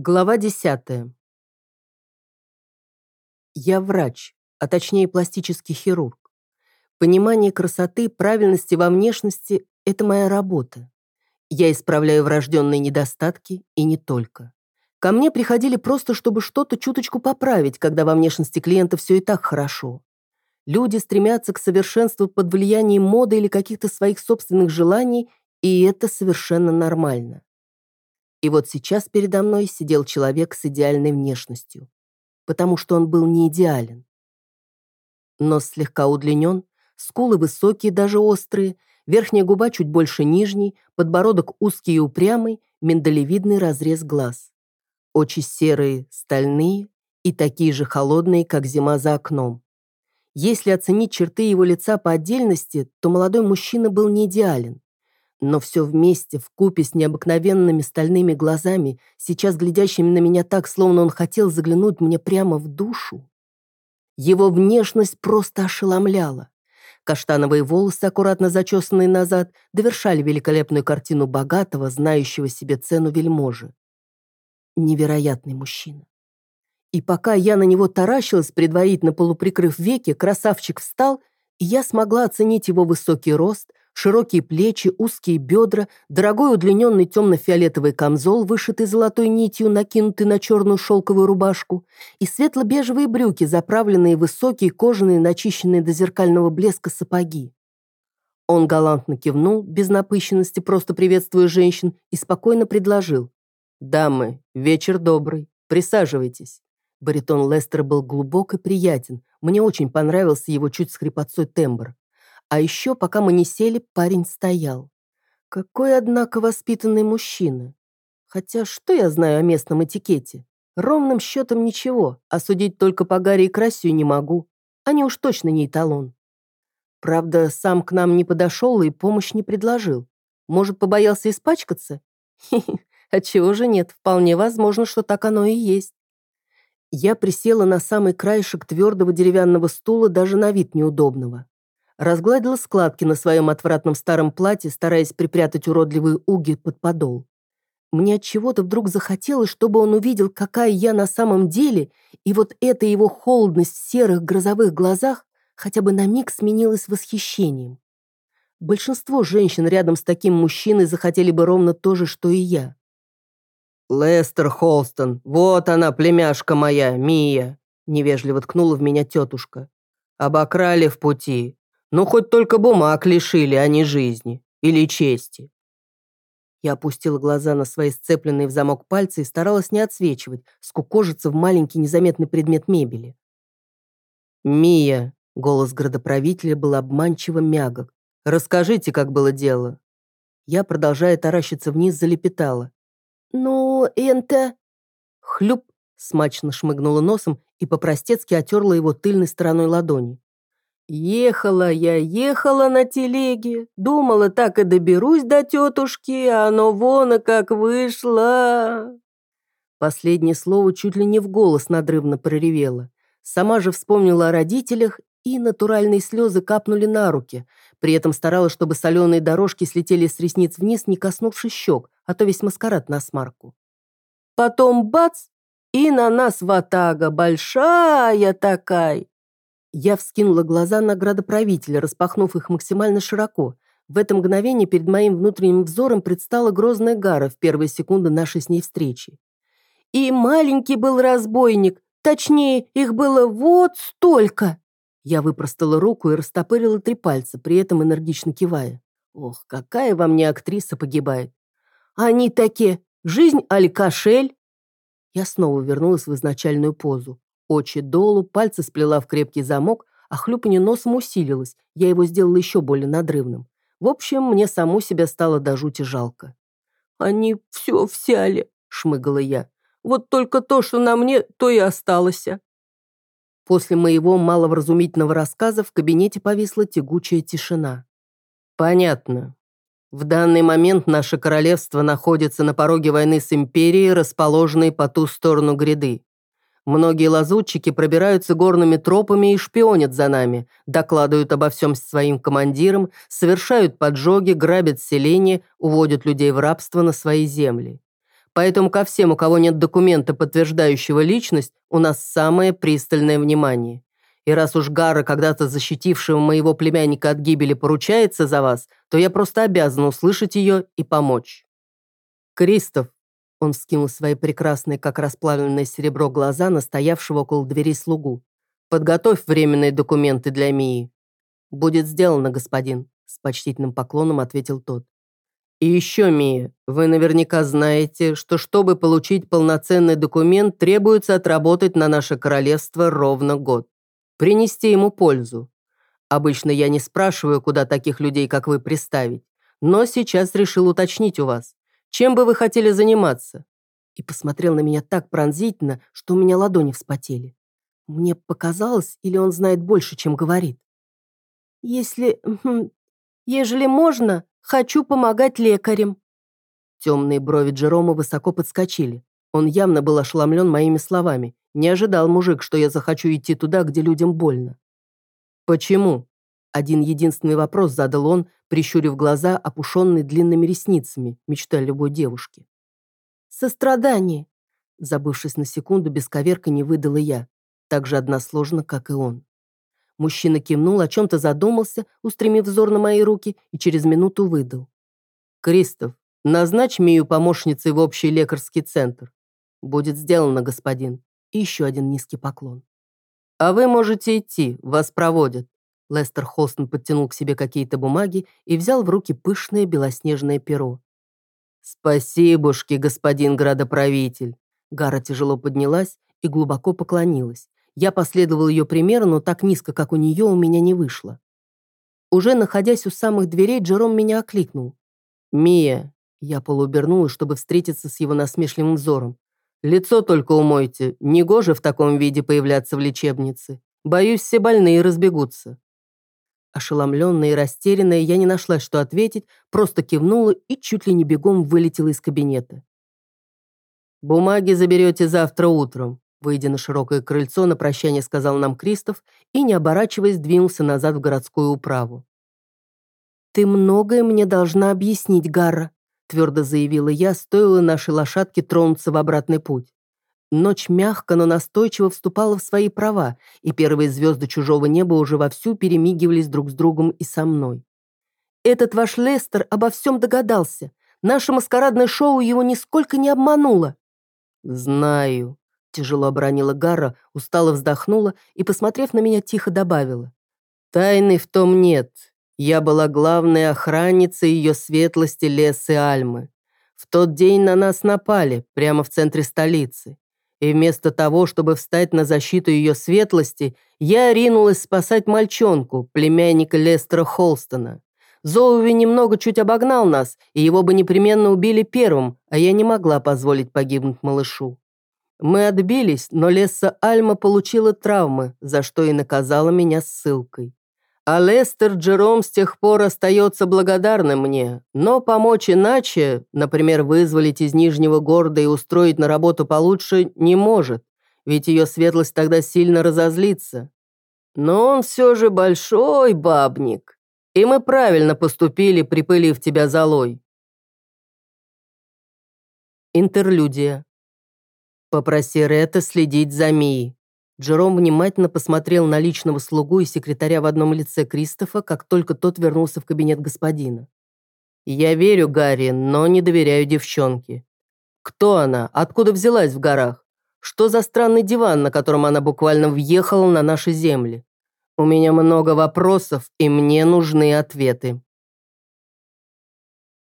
Глава десятая. Я врач, а точнее пластический хирург. Понимание красоты, правильности во внешности – это моя работа. Я исправляю врожденные недостатки и не только. Ко мне приходили просто, чтобы что-то чуточку поправить, когда во внешности клиента все и так хорошо. Люди стремятся к совершенству под влиянием моды или каких-то своих собственных желаний, и это совершенно нормально. И вот сейчас передо мной сидел человек с идеальной внешностью, потому что он был не идеален. Нос слегка удлинен, скулы высокие, даже острые, верхняя губа чуть больше нижней, подбородок узкий и упрямый, миндалевидный разрез глаз. Очи серые, стальные и такие же холодные, как зима за окном. Если оценить черты его лица по отдельности, то молодой мужчина был не идеален. Но все вместе, в купе с необыкновенными стальными глазами, сейчас глядящими на меня так, словно он хотел заглянуть мне прямо в душу. Его внешность просто ошеломляла. Каштановые волосы, аккуратно зачесанные назад, довершали великолепную картину богатого, знающего себе цену вельможи. Невероятный мужчина. И пока я на него таращилась, предварительно полуприкрыв веки, красавчик встал, и я смогла оценить его высокий рост, Широкие плечи, узкие бедра, дорогой удлиненный темно-фиолетовый камзол, вышитый золотой нитью, накинутый на черную шелковую рубашку, и светло-бежевые брюки, заправленные высокие кожаные, начищенные до зеркального блеска сапоги. Он галантно кивнул, без напыщенности, просто приветствуя женщин, и спокойно предложил. «Дамы, вечер добрый, присаживайтесь». Баритон Лестера был глубок и приятен. Мне очень понравился его чуть с хрипотцой тембр. А еще, пока мы не сели, парень стоял. Какой, однако, воспитанный мужчина. Хотя что я знаю о местном этикете? Ровным счетом ничего, а судить только по Гарри и Красию не могу. Они уж точно не эталон. Правда, сам к нам не подошел и помощь не предложил. Может, побоялся испачкаться? Хе-хе, отчего же нет, вполне возможно, что так оно и есть. Я присела на самый краешек твердого деревянного стула, даже на вид неудобного разгладила складки на своем отвратном старом платье, стараясь припрятать уродливые уги под подол. Мне от чего-то вдруг захотелось, чтобы он увидел, какая я на самом деле, и вот эта его холодность в серых грозовых глазах хотя бы на миг сменилась восхищением. Большинство женщин рядом с таким мужчиной захотели бы ровно то же, что и я. «Лестер Холстон, вот она, племяшка моя, Мия», невежливо ткнула в меня тетушка. «Обокрали в пути. Ну, хоть только бумаг лишили, а не жизни. Или чести. Я опустила глаза на свои сцепленные в замок пальцы и старалась не отсвечивать, скукожиться в маленький незаметный предмет мебели. «Мия», — голос градоправителя был обманчиво мягок, «расскажите, как было дело». Я, продолжая таращиться вниз, залепетала. «Ну, это...» Хлюп, смачно шмыгнула носом и по-простецки отерла его тыльной стороной ладони. Ехала я, ехала на телеге, думала, так и доберусь до тетушки, а оно вон как вышло. Последнее слово чуть ли не в голос надрывно проревела. Сама же вспомнила о родителях, и натуральные слезы капнули на руки. При этом старалась, чтобы соленые дорожки слетели с ресниц вниз, не коснувшись щек, а то весь маскарад на смарку. Потом бац, и на нас ватага, большая такая. Я вскинула глаза на градоправителя, распахнув их максимально широко. В это мгновение перед моим внутренним взором предстала грозная Гара в первые секунды нашей с ней встречи. И маленький был разбойник, точнее, их было вот столько. Я выпростала руку и растопырила три пальца, при этом энергично кивая. Ох, какая во мне актриса погибает. Они такие, жизнь аль кошель. Я снова вернулась в изначальную позу. Очи долу, пальцы сплела в крепкий замок, а хлюпанье носом усилилось, я его сделала еще более надрывным. В общем, мне саму себя стало до жути жалко. «Они все взяли», — шмыгала я. «Вот только то, что на мне, то и осталось». После моего маловразумительного рассказа в кабинете повисла тягучая тишина. «Понятно. В данный момент наше королевство находится на пороге войны с империей, расположенной по ту сторону гряды. Многие лазутчики пробираются горными тропами и шпионят за нами, докладывают обо всем своим командирам, совершают поджоги, грабят селения, уводят людей в рабство на свои земли. Поэтому ко всем, у кого нет документа, подтверждающего личность, у нас самое пристальное внимание. И раз уж Гара, когда-то защитившего моего племянника от гибели, поручается за вас, то я просто обязан услышать ее и помочь. Кристоф, он скинул свои прекрасные, как расплавленное серебро, глаза на стоявшего около двери слугу. «Подготовь временные документы для Мии». «Будет сделано, господин», — с почтительным поклоном ответил тот. «И еще, Мия, вы наверняка знаете, что чтобы получить полноценный документ, требуется отработать на наше королевство ровно год принести ему пользу. Обычно я не спрашиваю, куда таких людей, как вы, приставить, но сейчас решил уточнить у вас, чем бы вы хотели заниматься?» И посмотрел на меня так пронзительно, что у меня ладони вспотели. Мне показалось, или он знает больше, чем говорит. «Если... Ежели можно, хочу помогать лекарям». Темные брови Джерома высоко подскочили. Он явно был ошеломлен моими словами не ожидал мужик, что я захочу идти туда, где людям больно. Почему? Один единственный вопрос задал он, прищурив глаза, опушенные длинными ресницами, мечта любой девушки. «Сострадание!» Забывшись на секунду, без коверка не выдала я. Так же односложно, как и он. Мужчина кивнул, о чем-то задумался, устремив взор на мои руки, и через минуту выдал. «Кристоф, назначь Мию помощницей в общий лекарский центр. Будет сделано, господин. И еще один низкий поклон. «А вы можете идти, вас проводят». Лестер Холстон подтянул к себе какие-то бумаги и взял в руки пышное белоснежное перо. «Спасибушки, господин градоправитель». Гара тяжело поднялась и глубоко поклонилась. Я последовал ее примеру, но так низко, как у нее, у меня не вышло. Уже находясь у самых дверей, Джером меня окликнул. «Мия!» Я полуобернулась, чтобы встретиться с его насмешливым взором. Лицо только умойте, негоже в таком виде появляться в лечебнице. Боюсь, все больные разбегутся». Ошеломленная и растерянная, я не нашла, что ответить, просто кивнула и чуть ли не бегом вылетела из кабинета. «Бумаги заберете завтра утром», выйдя на широкое крыльцо, на прощание сказал нам Кристоф и, не оборачиваясь, двинулся назад в городскую управу. «Ты многое мне должна объяснить, Гарра», твердо заявила я, стоило нашей лошадке тронуться в обратный путь. Ночь мягко, но настойчиво вступала в свои права, и первые звезды чужого неба уже вовсю перемигивались друг с другом и со мной. Этот ваш Лестер обо всем догадался. Наше маскарадное шоу его нисколько не обмануло. «Знаю», — тяжело обронила Гарра, устало вздохнула и, посмотрев на меня, тихо добавила. «Тайны в том нет. Я была главной охранницей ее светлости Лесы Альмы. В тот день на нас напали, прямо в центре столицы. И вместо того, чтобы встать на защиту ее светлости, я ринулась спасать мальчонку, племянника Лестера Холстона. Зоуви немного чуть обогнал нас, и его бы непременно убили первым, а я не могла позволить погибнуть малышу. Мы отбились, но Лесса Альма получила травмы, за что и наказала меня ссылкой. А Лестер Джером с тех пор остается благодарным мне, но помочь иначе, например, вызволить из Нижнего города и устроить на работу получше, не может, ведь ее светлость тогда сильно разозлится. Но он все же большой бабник, и мы правильно поступили, припылив тебя золой. Интерлюдия. Попроси Ретта следить за Мией. Джером внимательно посмотрел на личного слугу и секретаря в одном лице Кристофа, как только тот вернулся в кабинет господина. «Я верю Гарри, но не доверяю девчонке. Кто она? Откуда взялась в горах? Что за странный диван, на котором она буквально въехала на наши земли? У меня много вопросов, и мне нужны ответы».